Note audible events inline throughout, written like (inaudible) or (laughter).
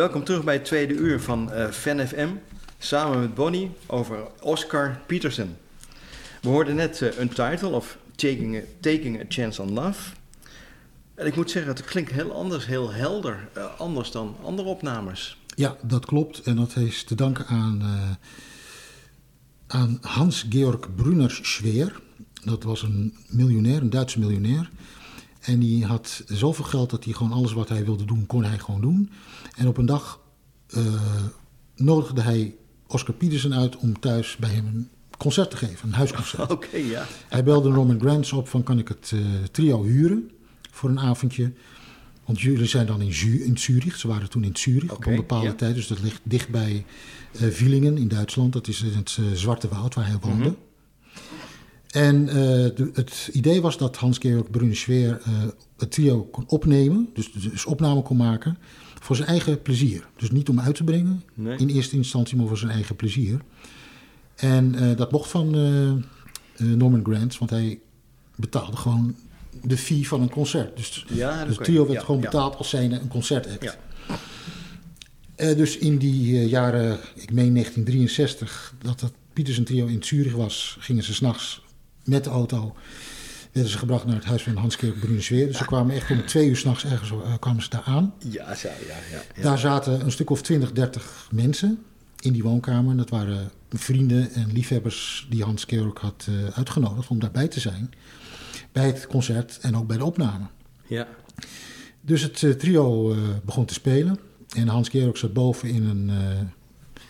Welkom terug bij het tweede uur van uh, Fan FM. Samen met Bonnie over Oscar Peterson. We hoorden net uh, Untitled of Taking a, Taking a Chance on Love. En ik moet zeggen, het klinkt heel anders, heel helder. Uh, anders dan andere opnames. Ja, dat klopt. En dat is te danken aan, aan Hans-Georg Brunner-Schweer. Dat was een miljonair, een Duitse miljonair. En die had zoveel geld dat hij gewoon alles wat hij wilde doen, kon hij gewoon doen. En op een dag uh, nodigde hij Oscar Peterson uit om thuis bij hem een concert te geven, een huisconcert. (laughs) Oké, okay, ja. Hij belde Norman Granz op van kan ik het uh, trio huren voor een avondje. Want jullie zijn dan in, Zu in Zurich, ze waren toen in Zurich okay, op een bepaalde ja. tijd. Dus dat ligt dicht bij uh, Villingen in Duitsland. Dat is in het Zwarte Woud waar hij woonde. Mm -hmm. En de, het idee was dat Hans-Georg Brunschweer het trio kon opnemen, dus, dus opname kon maken voor zijn eigen plezier. Dus niet om uit te brengen nee. in eerste instantie, maar voor zijn eigen plezier. En uh, dat mocht van uh, uh, Norman Granz, want hij betaalde gewoon de fee van een concert. Dus, ja, dus het trio werd ja, gewoon betaald ja. als zij een concertact. Ja. dus in die jaren, ik meen 1963, dat dat Pietersen trio in Zurich was, gingen ze s'nachts met de auto werden ze gebracht naar het huis van Hans-Georg Brunesweer. Dus ze kwamen echt om twee uur s'nachts ergens uh, kwamen ze daar aan. Ja, ja, ja, ja, Daar zaten een stuk of 20, 30 mensen in die woonkamer. Dat waren vrienden en liefhebbers die Hans-Georg had uh, uitgenodigd om daarbij te zijn. Bij het concert en ook bij de opname. Ja. Dus het uh, trio begon te spelen. En Hans-Georg zat boven in, een,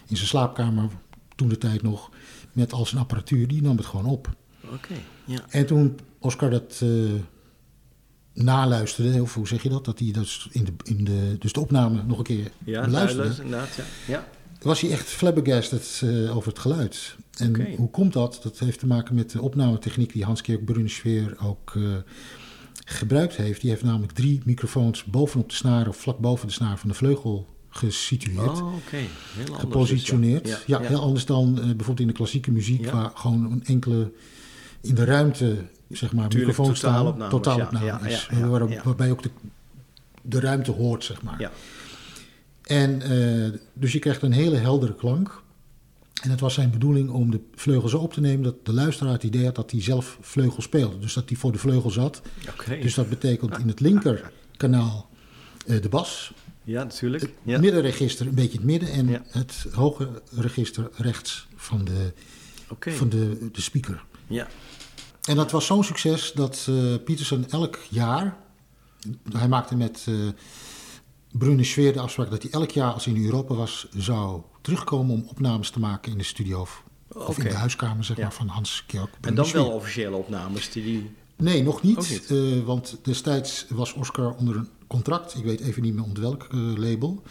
in zijn slaapkamer, toen de tijd nog, met al zijn apparatuur. Die nam het gewoon op. Oké, okay, ja. En toen Oscar dat uh, naluisterde, of hoe zeg je dat? Dat hij dus, in de, in de, dus de opname nog een keer ja, inderdaad, ja. ja. Was hij echt flabbergasted uh, over het geluid. En okay. hoe komt dat? Dat heeft te maken met de opnametechniek die Hans-Georg Brunschweer ook uh, gebruikt heeft. Die heeft namelijk drie microfoons bovenop de snaar of vlak boven de snaar van de vleugel gesitueerd. Oh, okay. heel gepositioneerd. Dus, ja. Ja, heel anders dan uh, bijvoorbeeld in de klassieke muziek, waar gewoon een enkele in de ruimte zeg maar, Tuurlijk, microfoon staan. Ja, ja, is. waar. Waarbij ook de, de ruimte hoort, zeg maar. Ja. En uh, dus je krijgt een hele heldere klank. En het was zijn bedoeling om de vleugel zo op te nemen dat de luisteraar het idee had dat hij zelf vleugel speelde. Dus dat hij voor de vleugel zat. Okay. Dus dat betekent in het linkerkanaal uh, de bas. Ja, natuurlijk. Het ja. middenregister een beetje het midden en Ja. het hoge register rechts van de, van de, de speaker. Ja. En dat was zo'n succes dat uh, Peterson elk jaar, hij maakte met uh, Brune Schweer de afspraak dat hij elk jaar als hij in Europa was, zou terugkomen om opnames te maken in de studio of, of in de huiskamer zeg Ja. maar, van Hans Georg En dan wel officiële opnames die die... Nee, nog niet. Niet. eh, want destijds was Oscar onder een contract. Ik weet even niet meer onder welk label.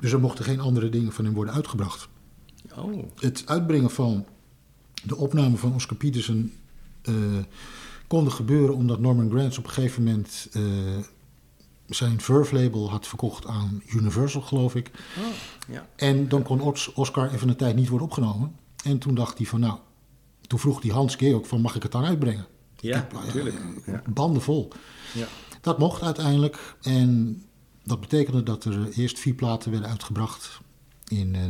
Dus er mochten geen andere dingen van hem worden uitgebracht. Oh, Het uitbrengen van de opname van Oscar Peterson eh kon er gebeuren omdat Norman Granz op een gegeven moment eh, zijn Verve label had verkocht aan Universal, geloof ik. oh ja. En dan kon Os- Oscar even een tijd niet worden opgenomen. En toen dacht hij van nou, toen vroeg die Hans Georg van mag ik het dan uitbrengen? Ja, Ik eh, natuurlijk. Ja. Banden vol. Ja. Dat mocht uiteindelijk. En dat betekende dat er eerst vier platen werden uitgebracht. In eh,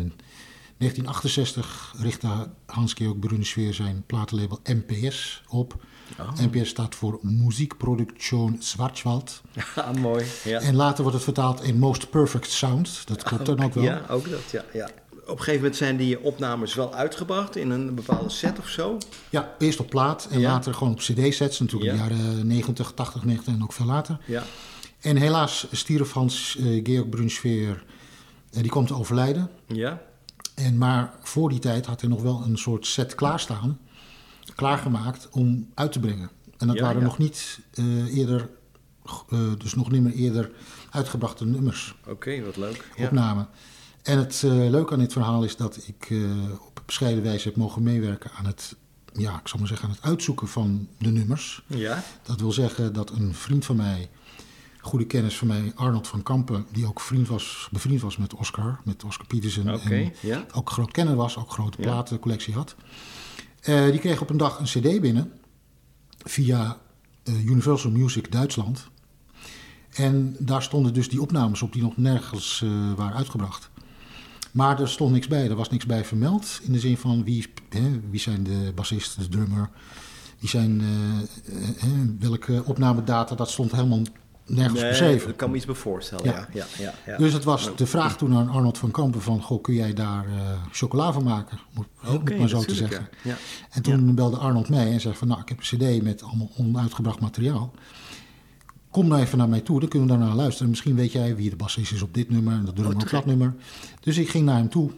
1968 richtte Hans-Georg Brunensweer zijn platenlabel MPS op. Oh. MPS staat voor Muziekproduktion Schwarzwald. (laughs) Ah, mooi. Ja. En later wordt het vertaald in Most Perfect Sound. Dat klopt dan ook wel. Ja, ook dat, ja, ja. Op een gegeven moment zijn die opnames wel uitgebracht in een bepaalde set of zo. Ja, eerst op plaat en Ja. later gewoon op cd-sets. Natuurlijk Ja. in de jaren 90, 80, 90 en ook veel later. Ja. En helaas stierf Hans eh, Georg Brunsveer, eh, die komt te overlijden. Ja. En maar voor die tijd had hij nog wel een soort set klaarstaan, klaargemaakt om uit te brengen. En dat Ja, waren ja. nog niet eh, eerder, eh, dus nog niet meer eerder uitgebrachte nummers, Oké, wat leuk. Ja. opnamen. En het eh, leuke aan dit verhaal is dat ik op bescheiden wijze heb mogen meewerken aan het, ja, ik zal maar zeggen, aan het uitzoeken van de nummers. Ja. Dat wil zeggen dat een vriend van mij, goede kennis van mij, Arnold van Kampen, die ook vriend was, bevriend was met Oscar, met Oscar Peterson. Oké, En ja. ook groot kenner was, ook grote Ja. platencollectie had. Eh, die kreeg op een dag een cd binnen via eh, Universal Music Duitsland. En daar stonden dus die opnames op die nog nergens uh, waren uitgebracht. Maar er stond niks bij, er was niks bij vermeld. In de zin van wie, hè, wie zijn de bassist, de drummer, wie zijn uh, welke opnamedata, dat stond helemaal nergens nee, beschreven. Ik kan me iets bij voorstellen, ja. ja, ja, ja dus het was de vraag toen aan Arnold van Kampen van... Goh, kun jij daar uh, chocola van maken? Moet, okay, maar zo te zeggen. Ja. En toen belde Arnold mij en zei van... nou, ik heb een cd met allemaal onuitgebracht materiaal. Kom nou even naar mij toe, dan kunnen we daarna luisteren. Misschien weet jij wie de bassist is op dit nummer en dat drummer oh, op dat nummer. Dus ik ging naar hem toe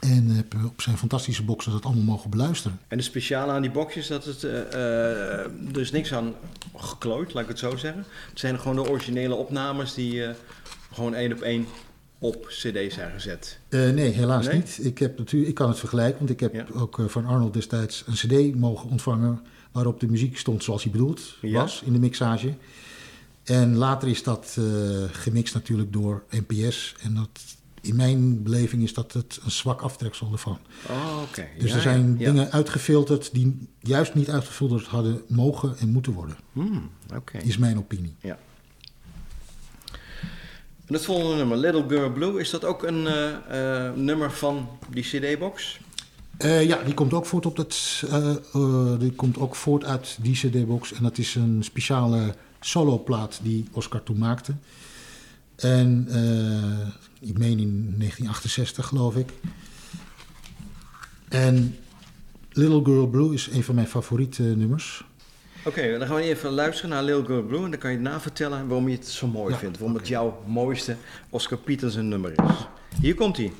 en heb op zijn fantastische boxen dat allemaal mogen beluisteren. En de speciale aan die boxjes, dat het uh, er is niks aan geklooid, laat ik het zo zeggen. Het zijn gewoon de originele opnames die uh, gewoon één op één op cd zijn gezet. nee, helaas niet. Ik, heb natuurlijk, ik kan het vergelijken, want ik heb ook van Arnold destijds een cd mogen ontvangen... waarop de muziek stond zoals hij bedoeld was in de mixage. En later is dat gemixt natuurlijk door NPS en dat in mijn beleving is dat het een zwak aftreksel ervan. Oh. Dus er zijn dingen uitgefilterd die juist niet uitgefilterd hadden mogen en moeten worden. Hmm. Is mijn opinie. Ja. En het volgende nummer, Little Girl Blue, is dat ook een uh, uh, nummer van die CD-box? Uh, ja, die komt ook voort op dat. die komt ook voort uit die CD-box. En dat is een speciale soloplaat die Oscar toen maakte. En ik meen in 1968 geloof ik. En Little Girl Blue is een van mijn favoriete nummers. Oké, dan gaan we even luisteren naar Little Girl Blue en dan kan je na vertellen waarom je het zo mooi vindt. Waarom het jouw mooiste Oscar Peterson nummer is. Hier komt hij.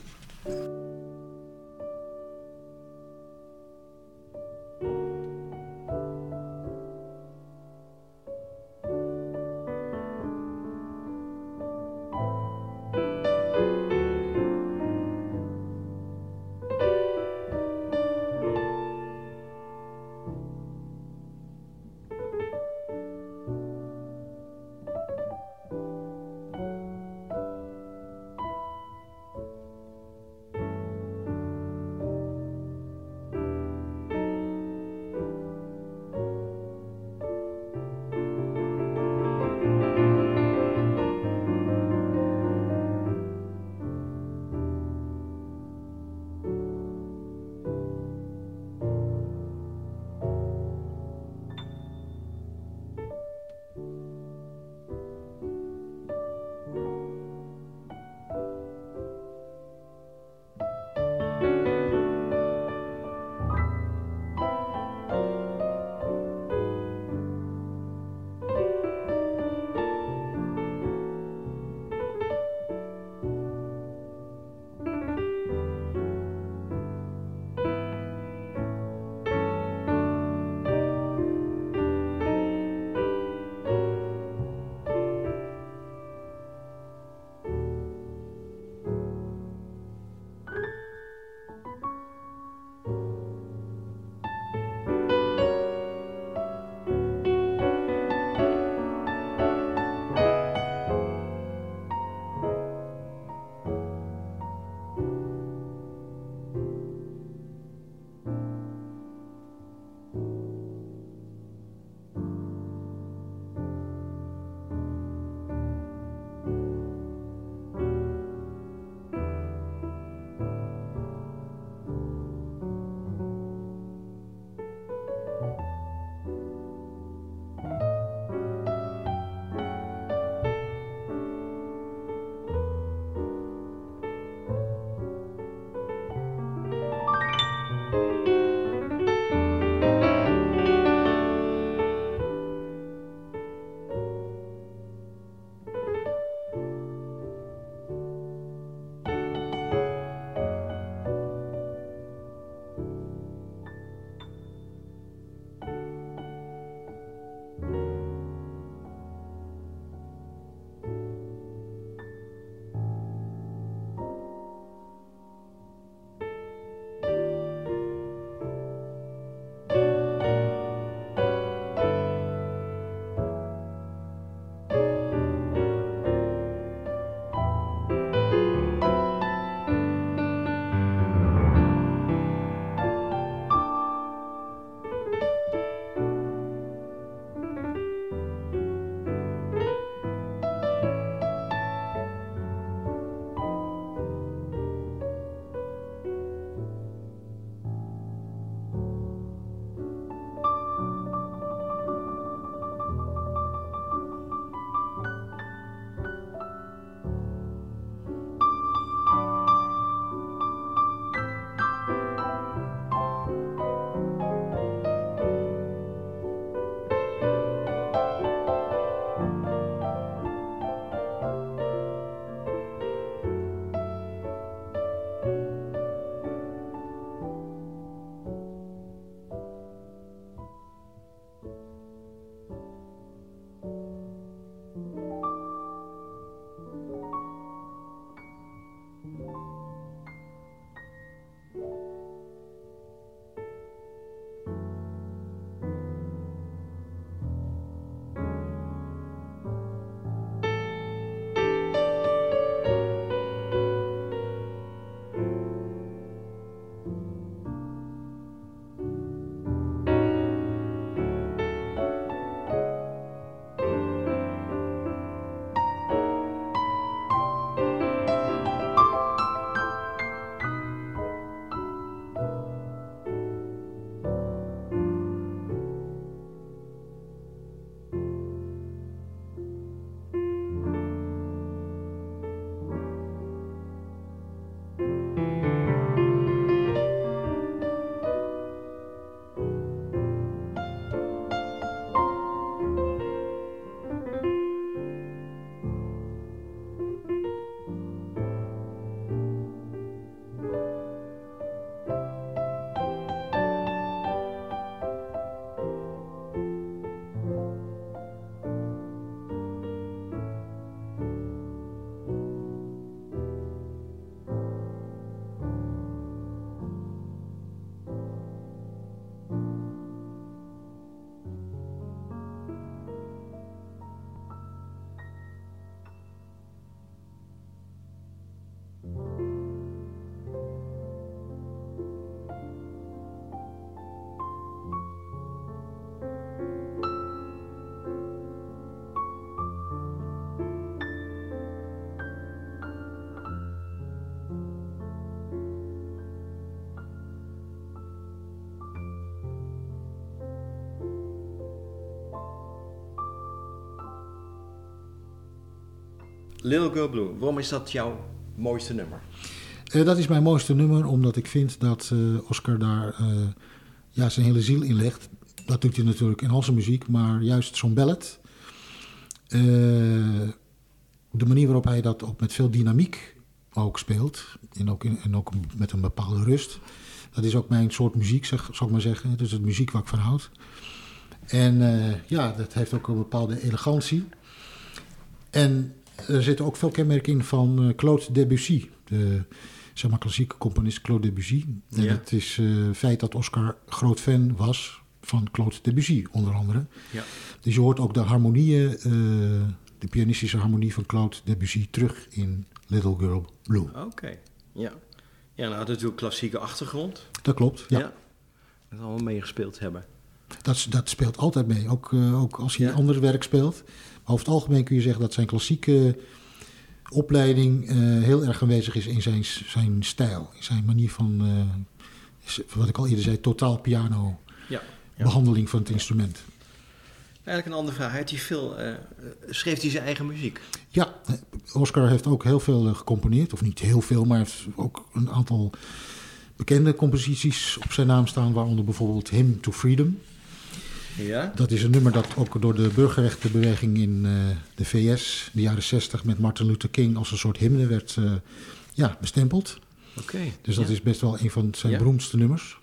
Little Girl Blue. Waarom is dat jouw mooiste nummer? Uh, dat is mijn mooiste nummer, omdat ik vind dat uh, Oscar daar uh, ja, zijn hele ziel in legt. Dat doet hij natuurlijk in al zijn muziek, maar juist zo'n ballad. de manier waarop hij dat ook met veel dynamiek ook speelt. En ook, en ook met een bepaalde rust. Dat is ook mijn soort muziek, zeg, ik maar zeggen. Dus het muziek waar ik van houd. En ja, dat heeft ook een bepaalde elegantie. En er zitten ook veel kenmerken in van Claude Debussy. De, zeg maar, klassieke componist Claude Debussy. En ja. het is uh, feit dat Oscar groot fan was van Claude Debussy, onder andere. Ja. Dus je hoort ook de harmonieën, uh, de pianistische harmonie van Claude Debussy terug in Little Girl Blue. Oké, ja. Ja, nou had natuurlijk klassieke achtergrond. Dat klopt, ja. ja. Dat allemaal meegespeeld hebben. Dat, dat speelt altijd mee, ook, uh, ook als hij ja. ander werk speelt. Over het algemeen kun je zeggen dat zijn klassieke opleiding uh, heel erg aanwezig is in zijn, zijn stijl. In zijn manier van, uh, wat ik al eerder zei, totaal piano. Ja, ja. Behandeling van het instrument. Eigenlijk een andere vraag. Heeft hij veel, uh, schreef hij zijn eigen muziek? Ja, Oscar heeft ook heel veel gecomponeerd. Of niet heel veel, maar heeft ook een aantal bekende composities op zijn naam staan. Waaronder bijvoorbeeld Hymn to Freedom. Ja? Dat is een nummer dat ook door de burgerrechtenbeweging in uh, de VS, de jaren 60, met Martin Luther King als een soort hymne werd uh, ja, bestempeld. Oké. dus dat ja. is best wel een van zijn ja. beroemdste nummers.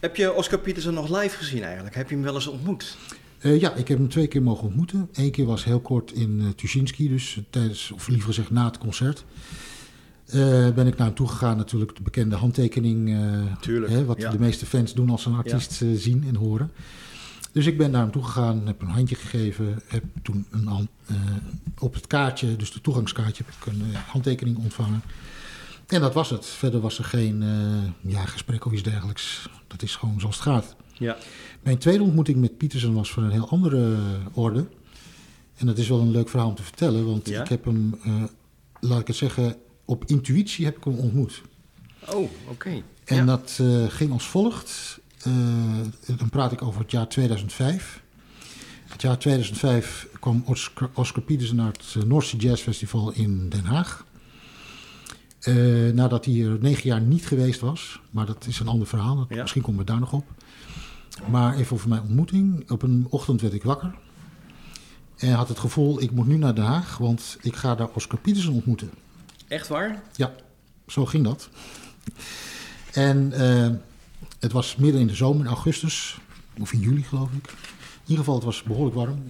Heb je Oscar Peterson nog live gezien eigenlijk? Heb je hem wel eens ontmoet? Uh, ja, ik heb hem twee keer mogen ontmoeten. Eén keer was heel kort in uh, Tuschinski, dus tijdens, of liever gezegd na het concert. Uh, ben ik naar hem toe gegaan, natuurlijk de bekende handtekening. Uh, hè, wat ja. de meeste fans doen als ze een artiest ja. uh, zien en horen. Dus ik ben naar hem toe gegaan, heb een handje gegeven. Heb toen een op het kaartje, dus de toegangskaartje, heb ik een handtekening ontvangen. En dat was het. Verder was er geen ja, gesprek of iets dergelijks. Dat is gewoon zoals het gaat. Ja. Mijn tweede ontmoeting met Pietersen was van een heel andere orde. En dat is wel een leuk verhaal om te vertellen, want ik heb hem, laat ik het zeggen op intuïtie heb ik hem ontmoet. Oh, oké. Okay. En ja. dat uh, ging als volgt. Uh, dan praat ik over het jaar 2005. Het jaar 2005 kwam Oscar, Oscar Peterson naar het North Sea Jazz Festival in Den Haag. nadat hij er negen jaar niet geweest was. Maar dat is een ander verhaal. Dat, ja. Misschien komen we daar nog op. Maar even over mijn ontmoeting. Op een ochtend werd ik wakker. En had het gevoel, ik moet nu naar Den Haag. Want ik ga daar Oscar Peterson ontmoeten. Echt waar? Ja, zo ging dat. En uh, het was midden in de zomer, in augustus, of in juli geloof ik. In ieder geval, het was behoorlijk warm.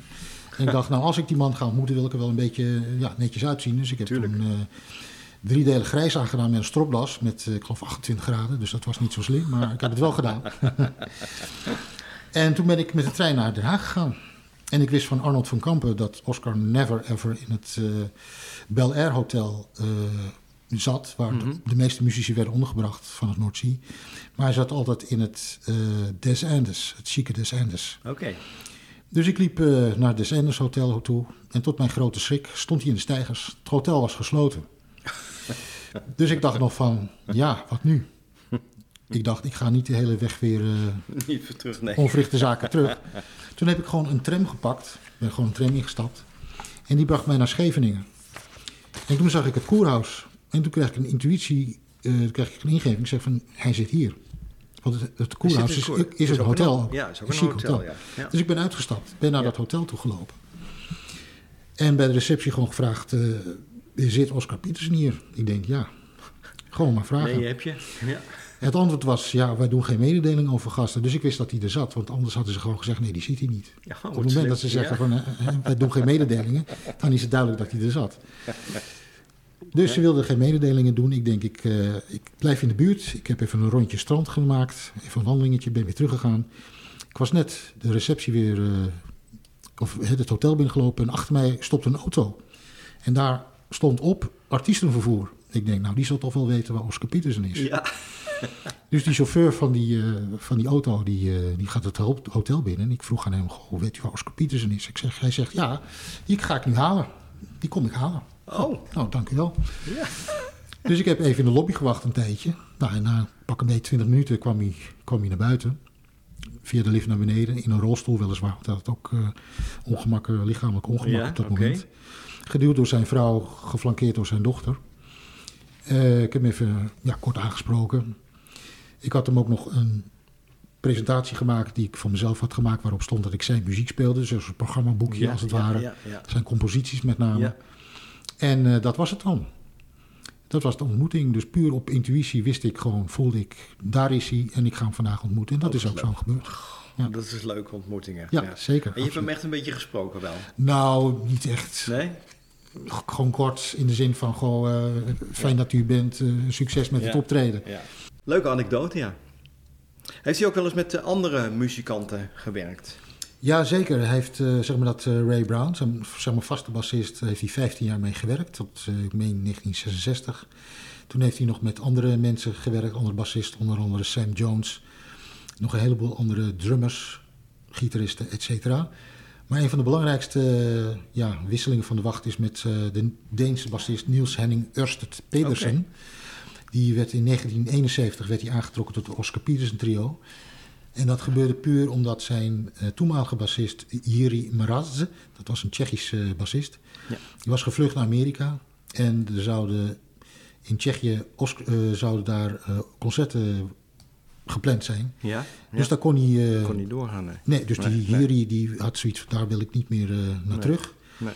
En ik dacht, nou, als ik die man ga ontmoeten, wil ik er wel een beetje ja, netjes uitzien. Dus ik heb Tuurlijk. toen uh, drie delen grijs aangedaan met een stropdas met, uh, ik geloof, 28 graden. Dus dat was niet zo slim, maar ik heb het wel gedaan. (laughs) en toen ben ik met de trein naar Den Haag gegaan. En ik wist van Arnold van Kampen dat Oscar never ever in het uh, Bel Air Hotel uh, zat, waar mm -hmm. de, de, meeste muzici werden ondergebracht van het Noordzee. Maar hij zat altijd in het uh, Des Andes, het chique Des Andes. Oké. Okay. Dus ik liep naar het Des Andes Hotel toe en tot mijn grote schrik stond hij in de stijgers. Het hotel was gesloten. (laughs) dus ik dacht nog van, ja, wat nu? Ik dacht, ik ga niet de hele weg weer, uh, (laughs) niet terug, nee. onverrichte zaken terug. (laughs) Toen heb ik gewoon een tram gepakt. ben gewoon een tram ingestapt. En die bracht mij naar Scheveningen. En toen zag ik het koerhuis. En toen kreeg ik een intuïtie, uh, toen kreeg ik een ingeving. Ik zeg van, hij zit hier. Want het, het koerhuis is, is, is, een hotel. Een, ja, is ook een, een hotel. hotel. Ja. Ja. Dus ik ben uitgestapt. Ben naar ja. dat hotel toe gelopen. En bij de receptie gewoon gevraagd, uh, zit Oscar Pietersen hier? Ik denk, ja, gewoon maar vragen. Nee, heb je. Ja. Het antwoord was, ja, wij doen geen mededeling over gasten. Dus ik wist dat hij er zat, want anders hadden ze gewoon gezegd, nee, die ziet hij niet. Ja, Op het moment slim. dat ze zeggen, ja. van, uh, wij doen geen mededelingen, dan is het duidelijk dat hij er zat. Dus ze wilden geen mededelingen doen. Ik denk, ik, uh, ik blijf in de buurt. Ik heb even een rondje strand gemaakt, even een wandelingetje, ben weer teruggegaan. Ik was net de receptie weer, uh, of het hotel binnengelopen en achter mij stopte een auto. En daar stond op artiestenvervoer. Ik denk, nou, die zal toch wel weten waar Oscar Pietersen is. Ja. (laughs) dus die chauffeur van die, uh, van die auto, die, uh, die gaat het hotel binnen. En ik vroeg aan hem, goh, weet u waar Oscar Pietersen is? Ik zeg, hij zegt, ja, die ga ik nu halen. Die kom ik halen. Oh. Nou, dank u wel. Ja. (laughs) dus ik heb even in de lobby gewacht een tijdje. Nou, en na pak een beetje 20 minuten kwam hij, kwam hij naar buiten. Via de lift naar beneden, in een rolstoel weliswaar. Want hij had ook uh, ongemak, lichamelijk ongemak ja, op dat okay. moment. Geduwd door zijn vrouw, geflankeerd door zijn dochter. Uh, ik heb hem even ja, kort aangesproken. Ik had hem ook nog een presentatie gemaakt die ik van mezelf had gemaakt, waarop stond dat ik zijn muziek speelde. Dus een programmaboekje ja, als het ware. Zijn composities met name. En uh, dat was het dan. Dat was de ontmoeting. Dus puur op intuïtie wist ik gewoon, voelde ik, daar is hij en ik ga hem vandaag ontmoeten. En dat, is ook zo gebeurd. Ja. Dat is een leuke ontmoeting echt. Ja, zeker. En je hebt hem echt een beetje gesproken wel? Nou, niet echt. Nee? Gewoon kort in de zin van, goh, uh, fijn dat u bent, uh, succes met het optreden. Ja. Leuke anekdote, ja. Heeft hij ook wel eens met andere muzikanten gewerkt? Ja, zeker. Hij heeft, uh, zeg maar dat Ray Brown, zijn zeg maar vaste bassist, heeft hij 15 jaar mee gewerkt, tot ik meen 1966. Toen heeft hij nog met andere mensen gewerkt, andere bassisten, onder andere Sam Jones, nog een heleboel andere drummers, gitaristen, et cetera. Maar een van de belangrijkste ja, wisselingen van de wacht is met de Deense bassist Niels Henning Ørsted Pedersen. Okay. Die werd in 1971 werd hij aangetrokken tot het Oscar Peterson trio. En dat gebeurde puur omdat zijn uh, toenmalige bassist Jiri Mraz, dat was een Tsjechische uh, bassist, ja. die was gevlucht naar Amerika. En er zouden in Tsjechië uh, zouden daar concerten gepland zijn. Ja, Dus daar kon hij... kon niet doorgaan, nee. nee dus die Jiri die had zoiets daar wil ik niet meer naar nee. terug. Nee.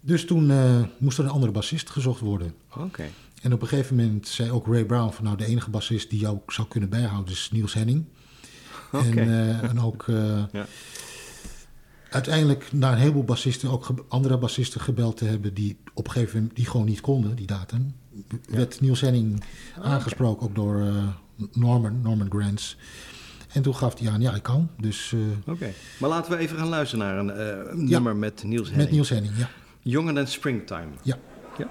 Dus toen moest er een andere bassist gezocht worden. Oké. En op een gegeven moment zei ook Ray Brown van nou de enige bassist die jou zou kunnen bijhouden is Niels Henning. (laughs) Okay. En, en, ook (laughs) ja. uiteindelijk naar een heleboel bassisten, ook andere bassisten gebeld te hebben die op een gegeven moment die gewoon niet konden, die datum. Werd Niels Henning oh, aangesproken okay. ook door Norman, Norman Grants. En toen gaf hij aan, ja, ik kan. Dus, Oké, okay. maar laten we even gaan luisteren naar een, een nummer met Niels Henning. Met Niels Henning, ja. Jonger dan Springtime. Ja. ja.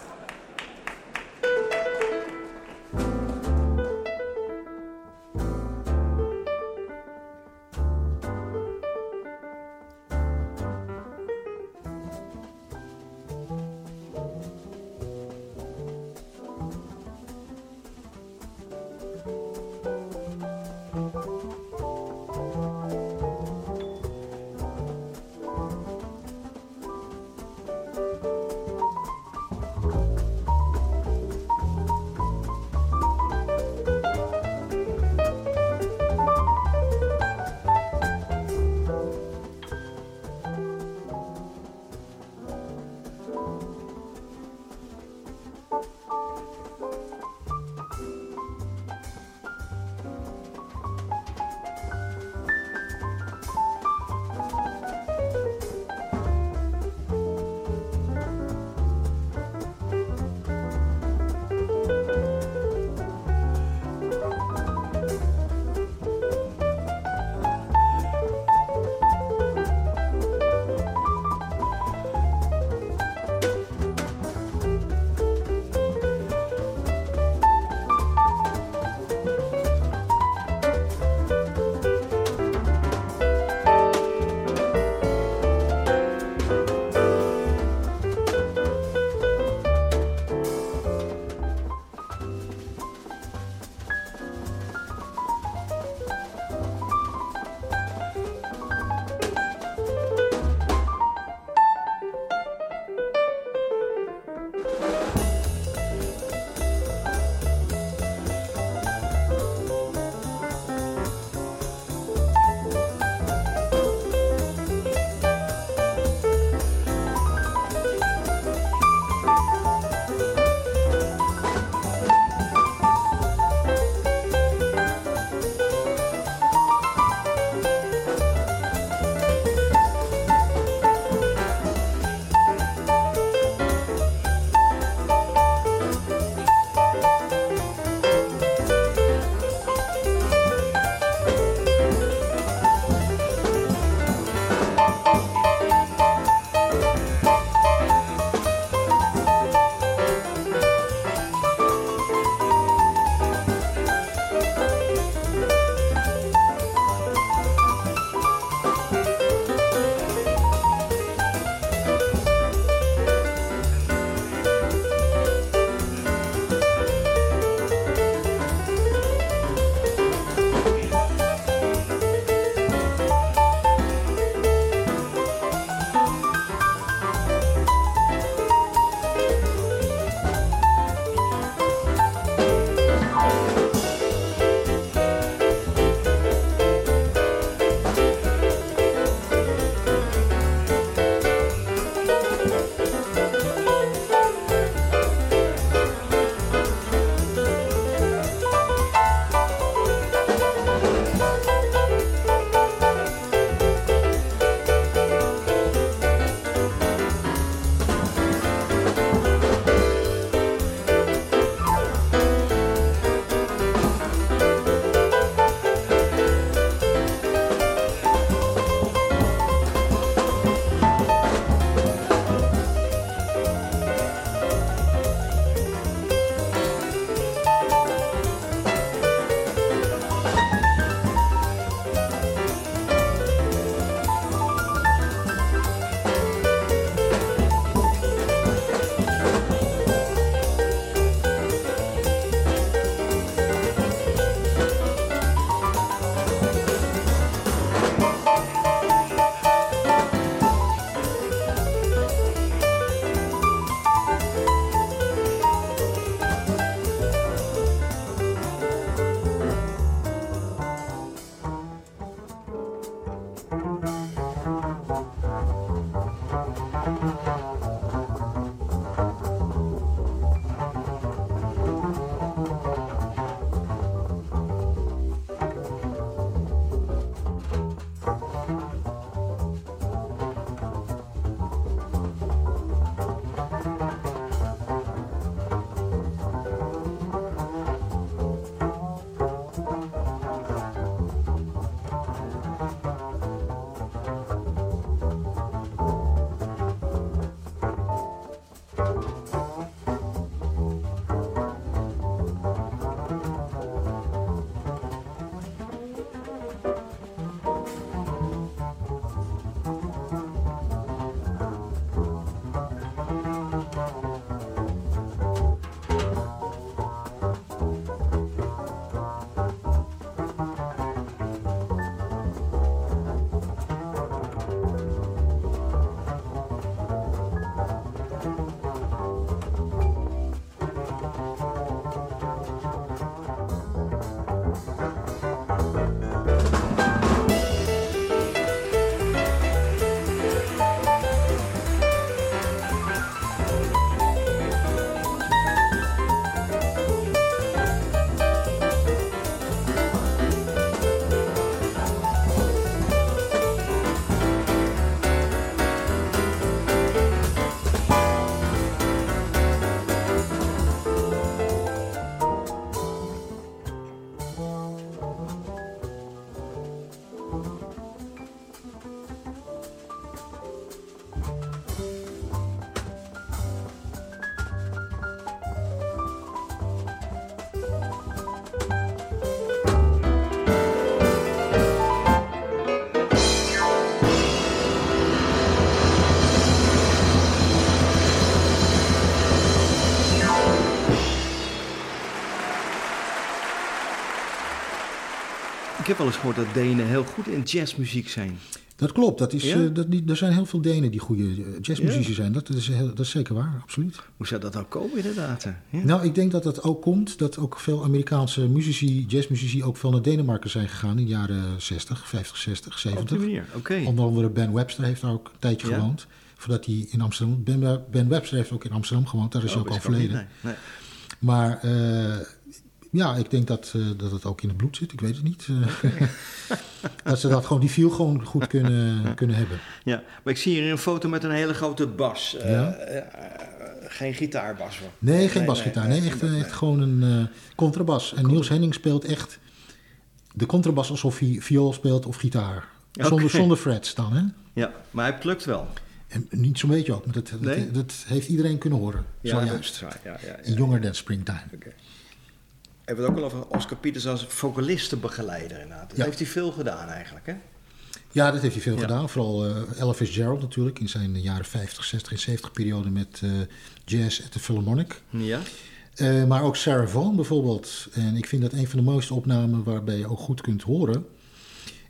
Heb wel eens gehoord dat Denen heel goed in jazzmuziek zijn. Dat klopt. Dat is, ja? uh, dat, er zijn heel veel Denen die goede jazzmuzici zijn. Dat is, heel, dat is zeker waar, absoluut. Hoe zou dat nou komen inderdaad? Ja? Nou, ik denk dat dat ook komt dat ook veel Amerikaanse muzici, jazzmuzici ook veel naar Denemarken zijn gegaan in de jaren 60, 50, 60, 70. Op die. Okay. Onder andere Ben Webster heeft daar ook een tijdje gewoond. Voordat hij in Amsterdam... Ben, ben Webster heeft ook in Amsterdam gewoond. Daar is hij oh, ook al verleden. Nee, nee. Maar... Uh, ja, ik denk dat, uh, dat het ook in het bloed zit. Ik weet het niet. Uh, (laughs) dat ze dat gewoon, die feel gewoon goed kunnen, kunnen hebben. Ja, maar ik zie hier een foto met een hele grote bas. Uh, ja? geen gitaarbas. Hoor. Nee, geen basgitaar. Nee, echt, echt gewoon een contrabas. En Niels Henning speelt echt de contrabas alsof hij viool speelt of gitaar. Zonder, okay. zonder frets dan, hè? Ja, maar hij plukt wel. En niet zo'n beetje ook, maar dat, nee? dat, dat, heeft iedereen kunnen horen. Ja, juist. Ja, ja, ja, ja, Jonger dan Springtime. Okay hebben we het ook al over Oscar Pieters als vocalistenbegeleider inderdaad. Dat ja. heeft hij veel gedaan eigenlijk, hè? Ja, dat heeft hij veel gedaan. Vooral uh, Ella Fitzgerald natuurlijk in zijn jaren 50, 60 en 70 periode met uh, jazz at the Philharmonic. Ja. Uh, maar ook Sarah Vaughan bijvoorbeeld. En ik vind dat een van de mooiste opnamen waarbij je ook goed kunt horen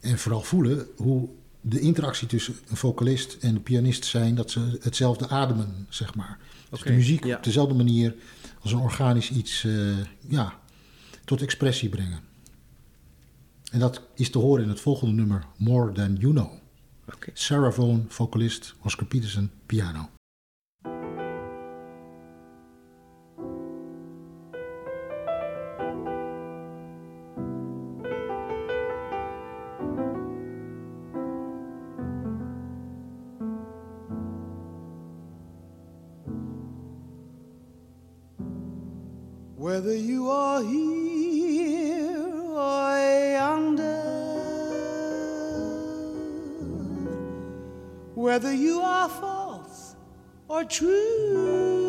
en vooral voelen hoe de interactie tussen een vocalist en de pianist zijn dat ze hetzelfde ademen, zeg maar. Dus de muziek ja. op dezelfde manier als een organisch iets, ja, tot expressie brengen. En dat is te horen in het volgende nummer, More Than You Know. Okay. Sarah Vaughan, vocalist, Oscar Peterson, piano. Whether you are here or yonder, whether you are false or true,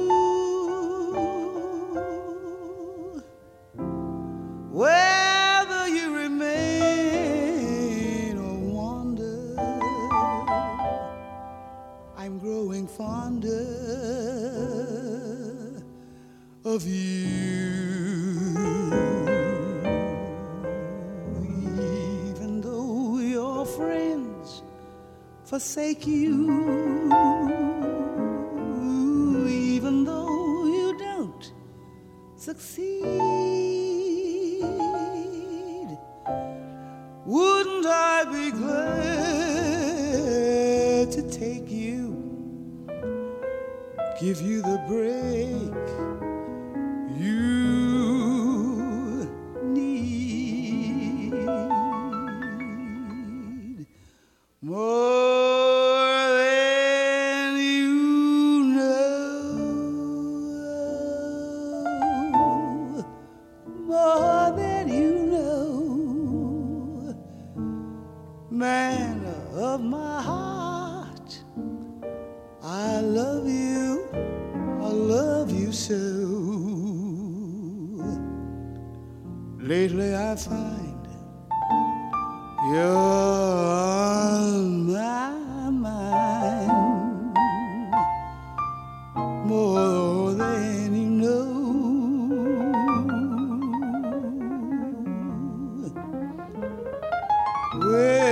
Ué.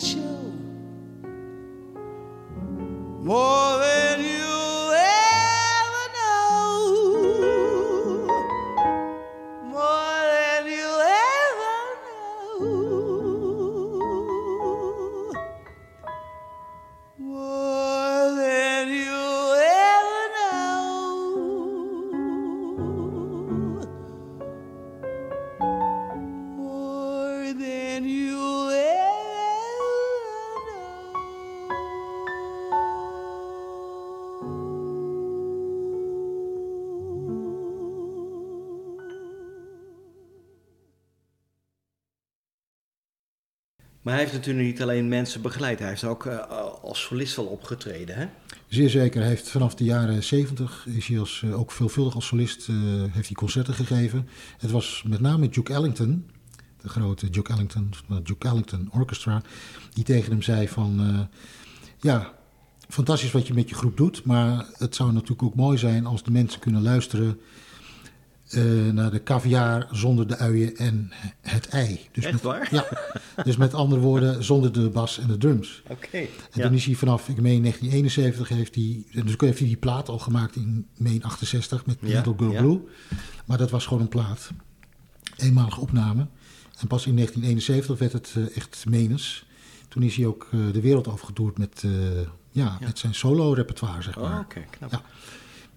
Than Maar hij heeft natuurlijk niet alleen mensen begeleid. Hij heeft ook eh, als solist wel opgetreden, hè? Zeer zeker. Hij heeft vanaf de jaren 70 is hij als, eh, ook veelvuldig als solist eh, heeft hij concerten gegeven. Het was met name Duke Ellington, de grote Duke Ellington, Duke Ellington Orchestra, die tegen hem zei van, ja, fantastisch wat je met je groep doet, maar het zou natuurlijk ook mooi zijn als de mensen kunnen luisteren eh, naar de caviar zonder de uien en het ei. Dus Echt met, waar? Ja, (laughs) dus met andere woorden, zonder de bas en de drums. Oké. En ja. toen is hij vanaf, ik meen 1971, heeft hij, dus heeft hij die plaat al gemaakt in meen 68 met Ja, Little Girl ja. Blue. Maar dat was gewoon een plaat. Eenmalige opname. En pas in 1971 werd het eh, echt menens. Toen is hij ook eh, de wereld overgetoerd met, ja, Ja. met zijn solo-repertoire, zeg Oh, maar. oké, knap.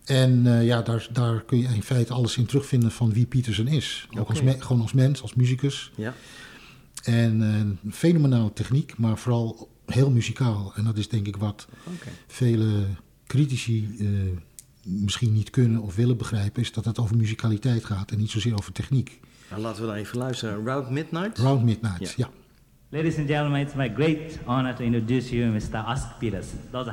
En eh, ja, daar, daar kun je in feite alles in terugvinden van wie Peterson is. Ook als me- gewoon als mens, als muzikus. Ja. En eh, fenomenale techniek, maar vooral heel muzikaal. En dat is denk ik wat vele critici eh, misschien niet kunnen of willen begrijpen... is dat het over muzikaliteit gaat en niet zozeer over techniek. Nou, laten we dan even luisteren. Round Midnight. Round Midnight, Ja. ja. Ladies and gentlemen, it's my great honor to introduce you Mr. Ask Peterson. どう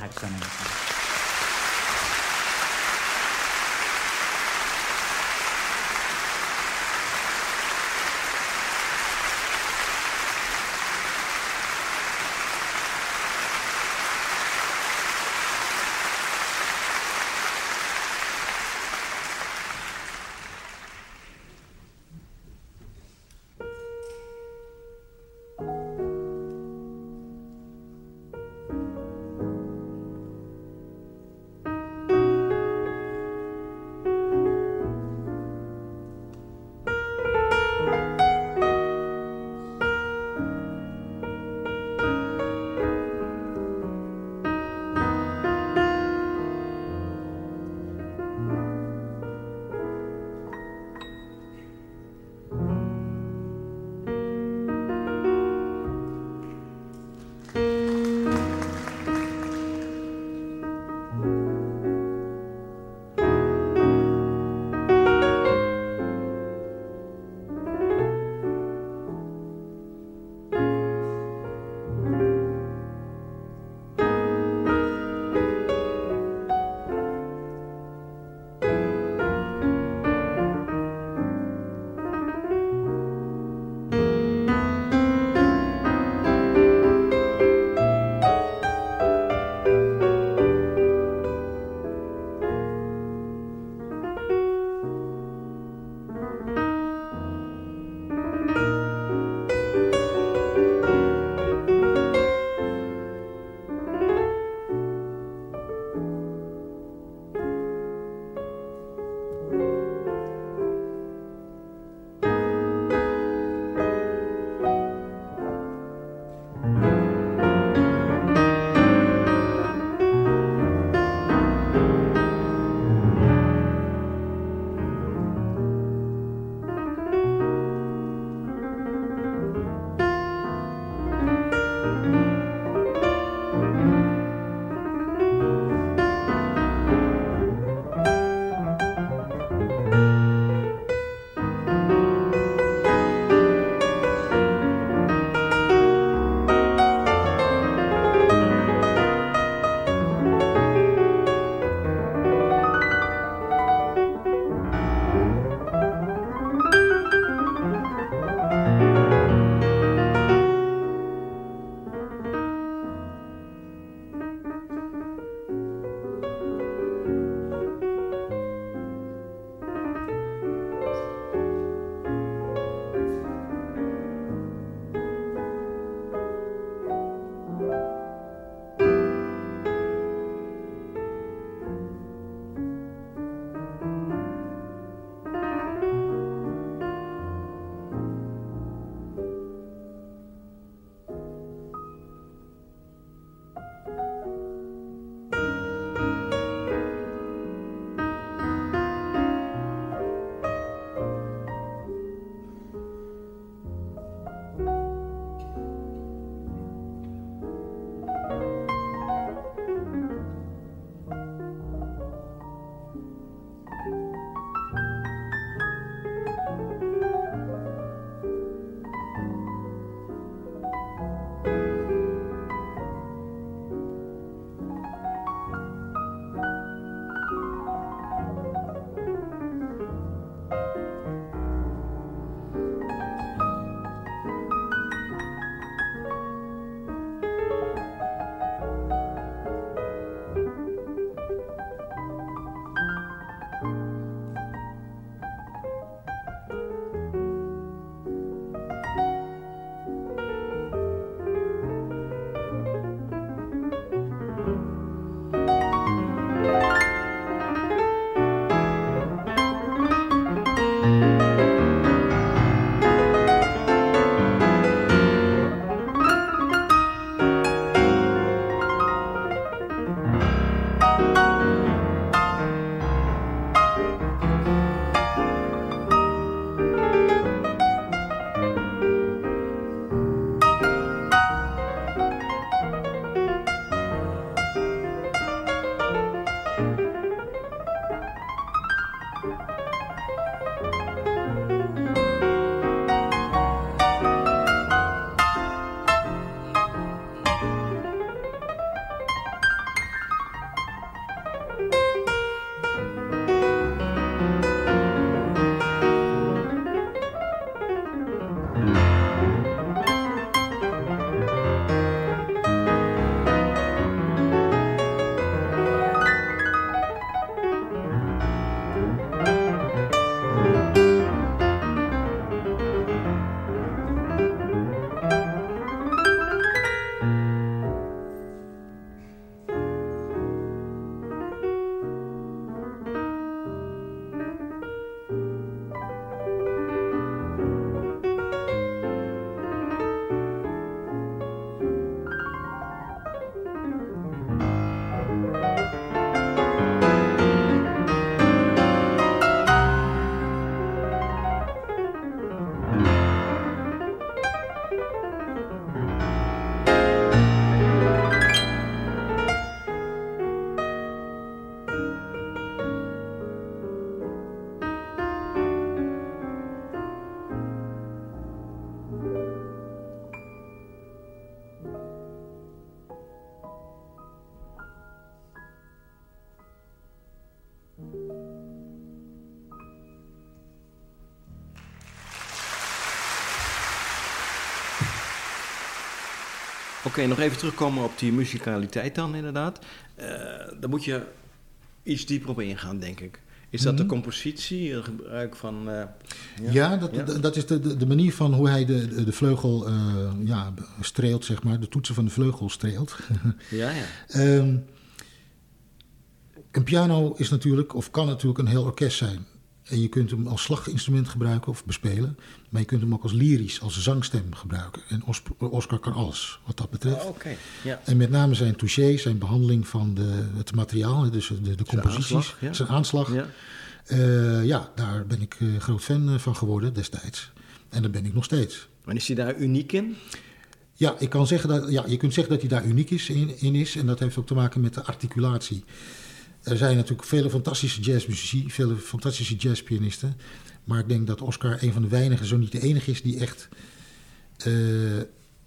Oké, nog even terugkomen op die muzikaliteit dan inderdaad. Uh, daar moet je iets dieper op ingaan, denk ik. Is dat de mhm. compositie, het gebruik van... Uh, ja, ja, dat, dat is de, de, manier van hoe hij de, de vleugel uh, ja, streelt, zeg maar. De toetsen van de vleugel streelt. (laughs) ja, ja. Um, een piano is natuurlijk, of kan natuurlijk een heel orkest zijn. En je kunt hem als slaginstrument gebruiken of bespelen. Maar je kunt hem ook als lyrisch, als zangstem gebruiken. En Oscar kan alles wat dat betreft. Oh, ja. En met name zijn touché, zijn behandeling van de, het materiaal, dus de, de composities, zijn aanslag. Ja. Uh, ja, daar ben ik uh, groot fan eh, van geworden destijds. En daar ben ik nog steeds. Maar is hij daar uniek in? Ja, ik kan zeggen dat, ja, je kunt zeggen dat hij daar uniek is in, in is. En dat heeft ook te maken met de articulatie. Er zijn natuurlijk vele fantastische jazzmuzici, vele fantastische jazzpianisten. Maar ik denk dat Oscar een van de weinigen, zo niet de enige is, die echt uh,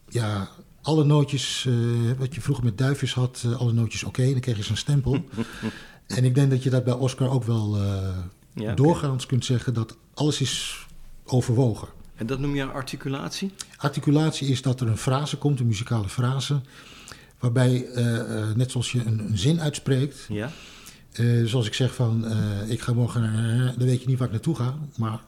ja, alle nootjes, uh, wat je vroeger met duifjes had, uh, alle nootjes oké, okay, dan kreeg je zijn stempel. (laughs) en ik denk dat je dat bij Oscar ook wel ja, doorgaans kunt zeggen dat alles is overwogen. En dat noem je articulatie? Articulatie is dat er een frase komt, een muzikale frase, waarbij, net zoals je een, een zin uitspreekt, ja uh, zoals ik zeg van, uh, ik ga morgen naar, dan weet je niet waar ik naartoe ga, maar,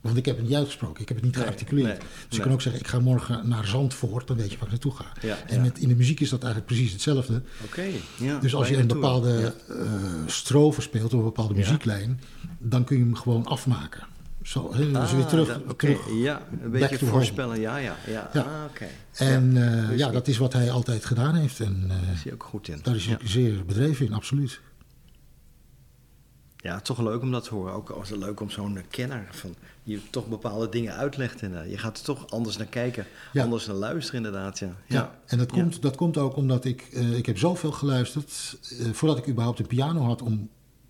want ik heb het niet uitgesproken, ik heb het niet gearticuleerd. dus je kan ook zeggen, ik ga morgen naar Zandvoort, dan weet je waar ik naartoe ga. Ja, en Met, in de muziek is dat eigenlijk precies hetzelfde. Oké. ja, dus als je een bepaalde uh, strofe speelt, of een bepaalde muzieklijn, dan kun je hem gewoon afmaken. Zo, he, dus weer ah, terug, terug. Ja, een beetje voorspellen. Ja, ja, ja. ja. Ah, oké. En ja, ja, dat is wat hij altijd gedaan heeft. En, daar is hij ook goed in. Daar is hij zeer bedreven in, absoluut. Ja, toch leuk om dat te horen. Ook was het leuk om zo'n kenner van die toch bepaalde dingen uitlegt. En uh, je gaat er toch anders naar kijken, anders naar luisteren inderdaad. Ja, ja. en dat komt, dat komt ook omdat ik, uh, ik heb zoveel geluisterd. Uh, voordat ik überhaupt een piano had om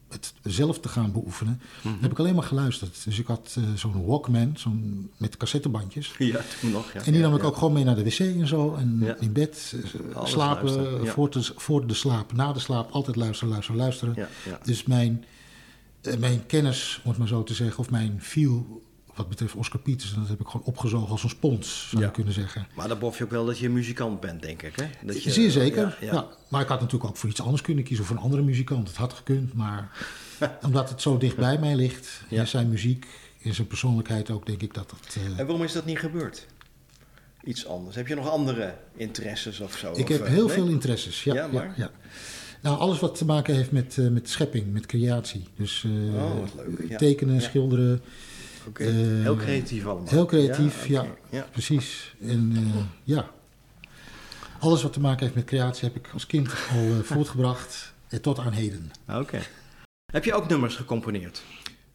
het zelf te gaan beoefenen, mm -hmm. heb ik alleen maar geluisterd. Dus ik had zo'n Walkman, zo'n met cassettebandjes. (laughs) Ja, toen nog. Ja. En die nam ik ook gewoon mee naar de wc en zo. En in bed, slapen, voor, de, voor de slaap, na de slaap, altijd luisteren, luisteren, luisteren. Dus mijn eh, mijn kennis, om het maar zo te zeggen, of mijn feel wat betreft Oscar Pieters, dat heb ik gewoon opgezogen als een spons, zou je kunnen zeggen. Maar dan bof je ook wel dat je muzikant bent, denk ik, hè? Dat je, Zeer zeker, ja, Maar ik had natuurlijk ook voor iets anders kunnen kiezen, of een andere muzikant. Het had gekund, maar (laughs) omdat het zo dicht bij mij ligt, in zijn muziek, in zijn persoonlijkheid ook, denk ik dat dat... Uh... En waarom is dat niet gebeurd? Iets anders. Heb je nog andere interesses of zo? Ik heb eh, heel veel interesses, ja. maar? ja. Nou, alles wat te maken heeft met, uh, met schepping, met creatie. Dus uh, oh, leuk. tekenen, ja. schilderen. Okay. Uh, heel creatief allemaal. Heel creatief, ja, okay. ja, precies. En ja, alles wat te maken heeft met creatie heb ik als kind al (laughs) voortgebracht tot aan heden. Oké. Heb je ook nummers gecomponeerd?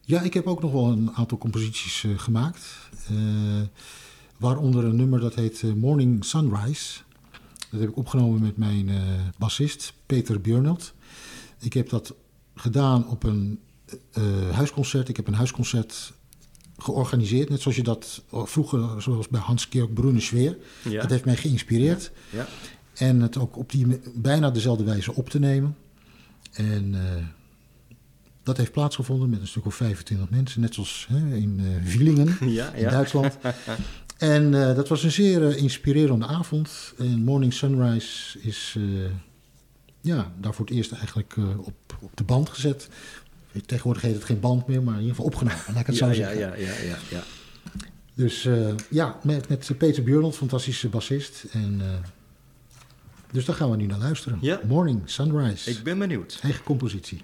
Ja, ik heb ook nog wel een aantal composities gemaakt. waaronder een nummer dat heet Morning Sunrise. Dat heb ik opgenomen met mijn uh, bassist Peter Björnelt. Ik heb dat gedaan op een uh, huisconcert. Ik heb een huisconcert georganiseerd, net zoals je dat vroeger, zoals bij Hans-Georg Brunnesweer. Ja. Dat heeft mij geïnspireerd. Ja. Ja. En het ook op die bijna dezelfde wijze op te nemen. En uh, dat heeft plaatsgevonden met een stuk of 25 mensen, net zoals hè, in uh, Wielingen in Duitsland. (laughs) En uh, dat was een zeer uh, inspirerende avond. En Morning Sunrise is uh, ja, daar voor het eerst eigenlijk op, op de band gezet. Tegenwoordig heet het geen band meer, maar in ieder geval opgenomen. Laat ik het ja, zo ja, zeggen. Ja, ja, ja, ja. Dus ja, met, met Peter Björnold, fantastische bassist. En, dus daar gaan we nu naar luisteren. Ja. Morning Sunrise. Ik ben benieuwd. Eigen compositie.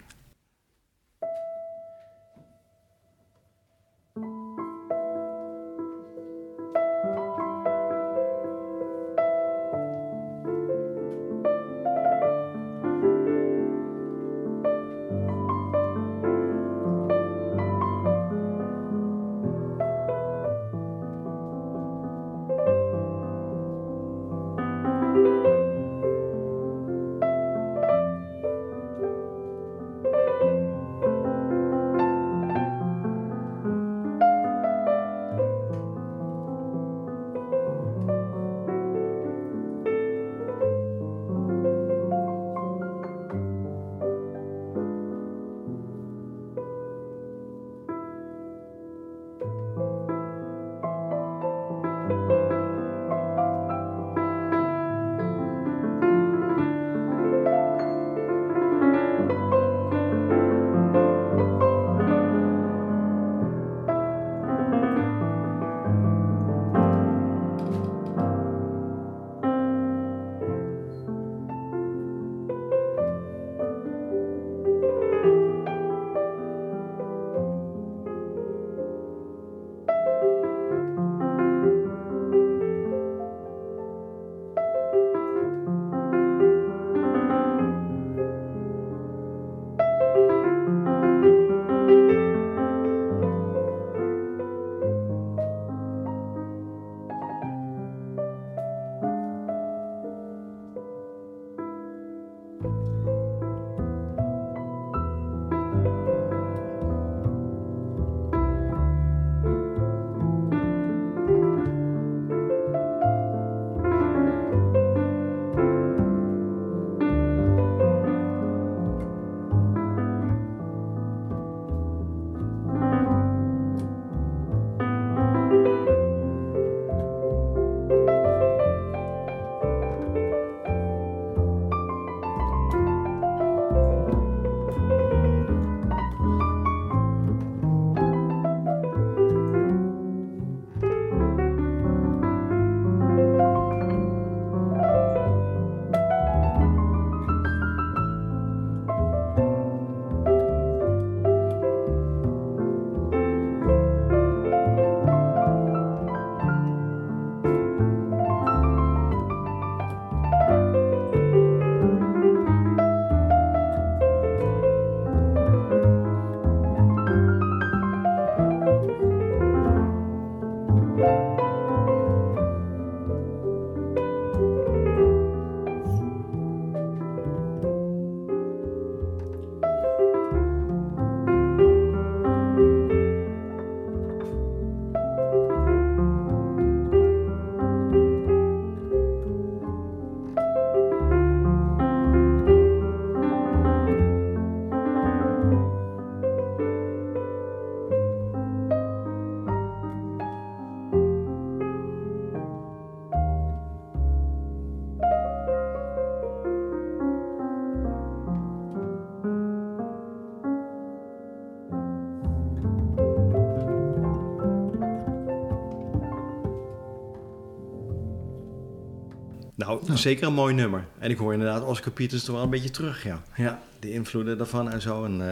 Nou, zeker een mooi nummer. En ik hoor inderdaad Oscar Pieters toch wel een beetje terug, ja. Ja, de invloeden daarvan en zo. En, uh,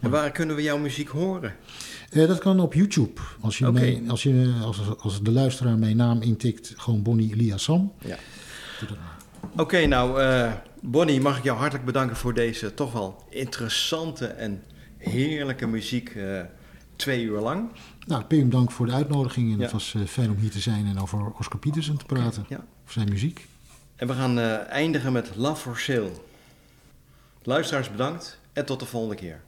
en waar kunnen we jouw muziek horen? Uh, dat kan op YouTube. Als, je okay. mee, als, je, als, als de luisteraar mijn naam intikt, gewoon Bonnie Eliasson. Ja. Oké, okay, nou, uh, Bonnie, mag ik jou hartelijk bedanken voor deze toch wel interessante en heerlijke muziek twee uur lang. Nou, Pim, dank voor de uitnodiging. En ja. het was fijn om hier te zijn en over Oscar Pietersen te praten. Ja. Over zijn muziek. En we gaan uh, eindigen met Love for Sale. Luisteraars bedankt en tot de volgende keer.